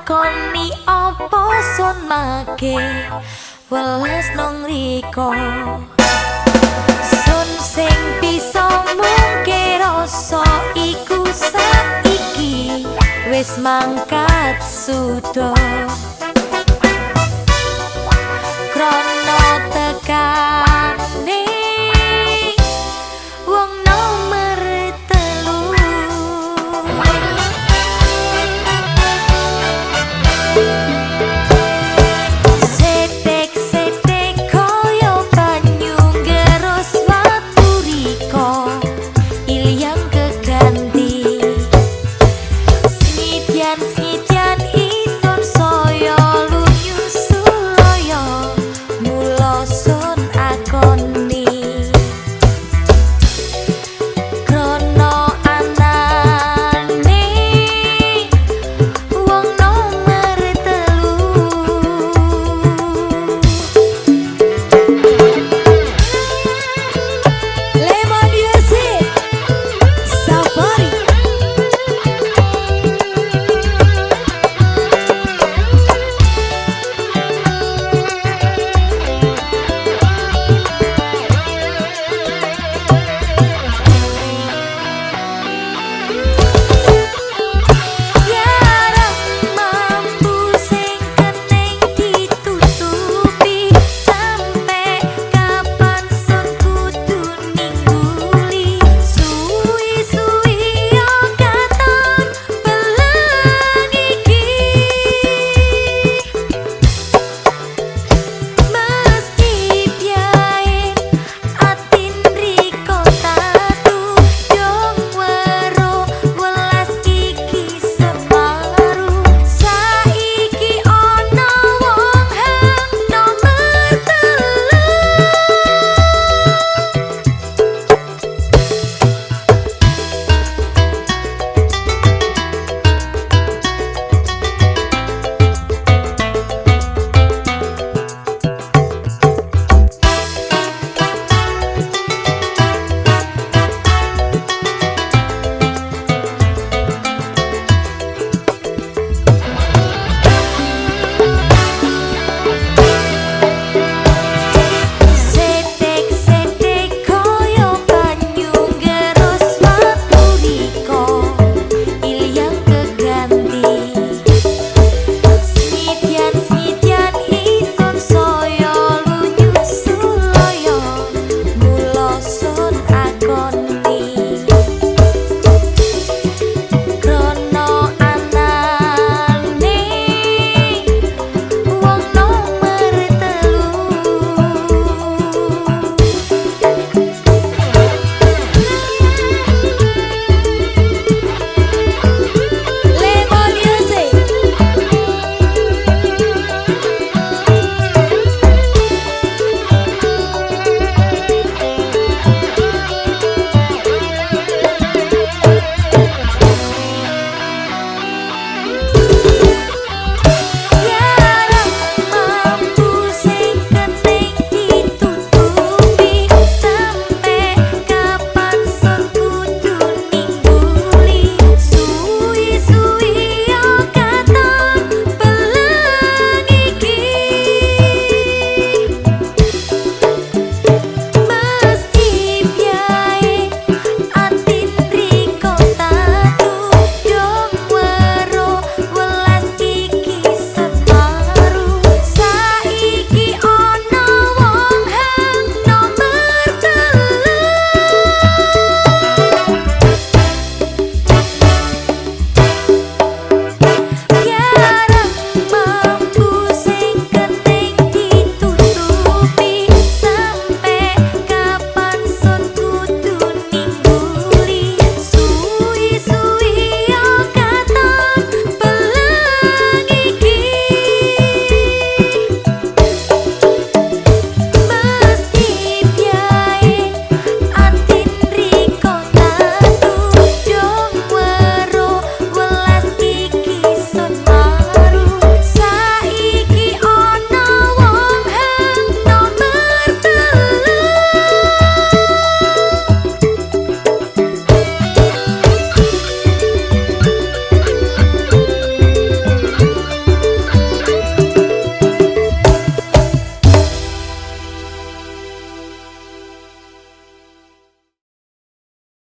takoni opo sun make welas nong riko sun sing bisa mungke rasa iku saiki. Wis mangkat sudah